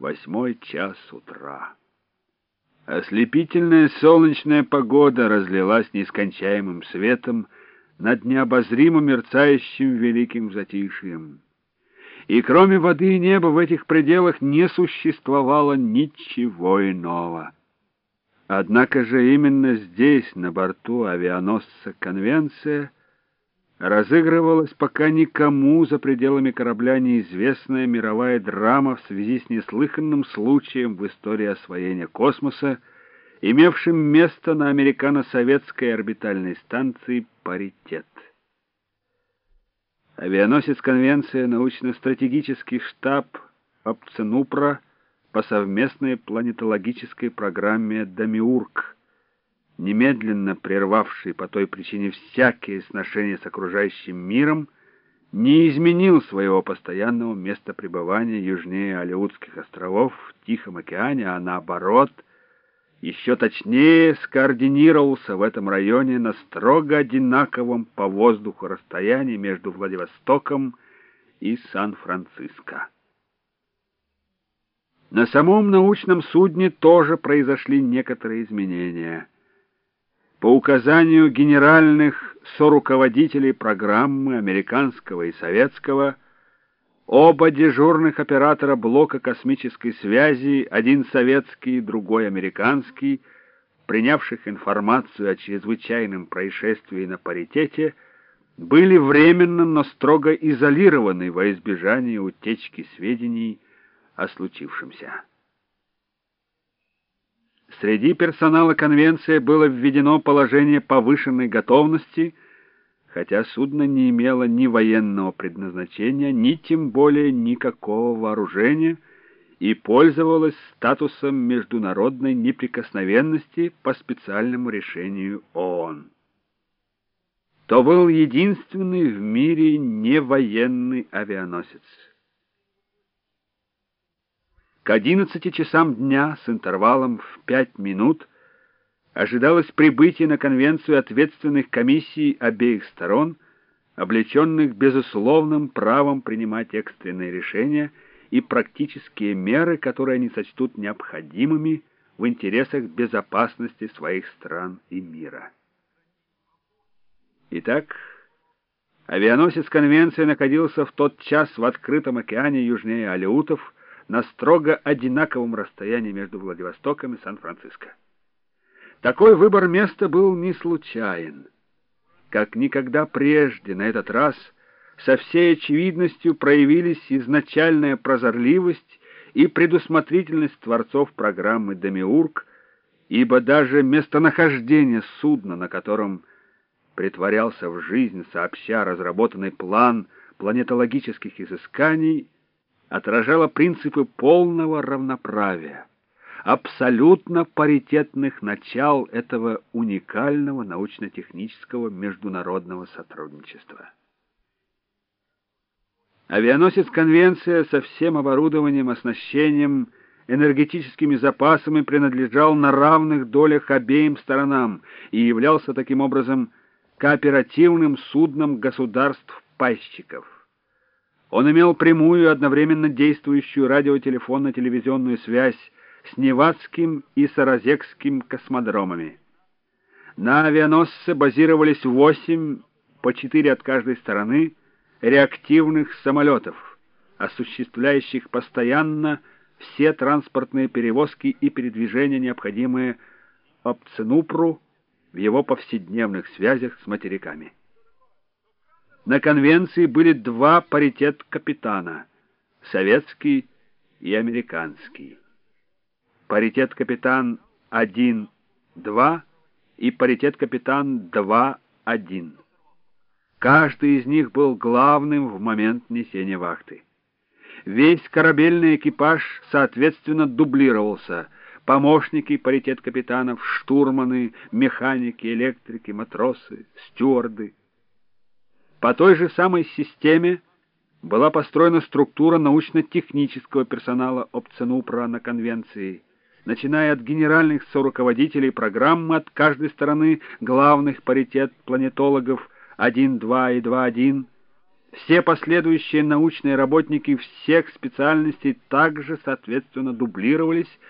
Восьмой час утра. Ослепительная солнечная погода разлилась нескончаемым светом над необозримо мерцающим великим затишьем. И кроме воды и неба в этих пределах не существовало ничего иного. Однако же именно здесь, на борту авианосца «Конвенция», разыгрывалась пока никому за пределами корабля неизвестная мировая драма в связи с неслыханным случаем в истории освоения космоса, имевшим место на американо-советской орбитальной станции «Паритет». Авианосец «Конвенция» научно-стратегический штаб ОПЦНУПРА по совместной планетологической программе «Дамиург», немедленно прервавший по той причине всякие сношения с окружающим миром, не изменил своего постоянного места пребывания южнее Алеутских островов в Тихом океане, а наоборот, еще точнее скоординировался в этом районе на строго одинаковом по воздуху расстоянии между Владивостоком и Сан-Франциско. На самом научном судне тоже произошли некоторые изменения — по указанию генеральных соруководителей программы американского и советского, оба дежурных оператора блока космической связи, один советский, другой американский, принявших информацию о чрезвычайном происшествии на паритете, были временно, но строго изолированы во избежание утечки сведений о случившемся. Среди персонала конвенции было введено положение повышенной готовности, хотя судно не имело ни военного предназначения, ни тем более никакого вооружения и пользовалось статусом международной неприкосновенности по специальному решению ООН. То был единственный в мире невоенный авианосец. К одиннадцати часам дня с интервалом в пять минут ожидалось прибытие на конвенцию ответственных комиссий обеих сторон, облеченных безусловным правом принимать экстренные решения и практические меры, которые они сочтут необходимыми в интересах безопасности своих стран и мира. Итак, авианосец конвенции находился в тот час в открытом океане южнее Алеутов, на строго одинаковом расстоянии между Владивостоком и Сан-Франциско. Такой выбор места был не случайен. Как никогда прежде на этот раз со всей очевидностью проявились изначальная прозорливость и предусмотрительность творцов программы «Демиург», ибо даже местонахождение судна, на котором притворялся в жизнь сообща разработанный план планетологических изысканий, отражала принципы полного равноправия, абсолютно паритетных начал этого уникального научно-технического международного сотрудничества. Авианосец «Конвенция» со всем оборудованием, оснащением, энергетическими запасами принадлежал на равных долях обеим сторонам и являлся таким образом кооперативным судном государств-пайщиков. Он имел прямую и одновременно действующую радиотелефонно-телевизионную связь с Невадским и Саразекским космодромами. На авианосце базировались восемь, по четыре от каждой стороны, реактивных самолетов, осуществляющих постоянно все транспортные перевозки и передвижения, необходимые Опценупру в его повседневных связях с материками. На конвенции были два паритет капитана — советский и американский. Паритет капитан 1-2 и паритет капитан 2-1. Каждый из них был главным в момент несения вахты. Весь корабельный экипаж, соответственно, дублировался. Помощники, паритет капитанов, штурманы, механики, электрики, матросы, стюарды — по той же самой системе была построена структура научно-технического персонала ОПЦНУПРА на конвенции, начиная от генеральных соруководителей программы от каждой стороны главных паритет планетологов 1-2 и 2-1, Все последующие научные работники всех специальностей также, соответственно, дублировались,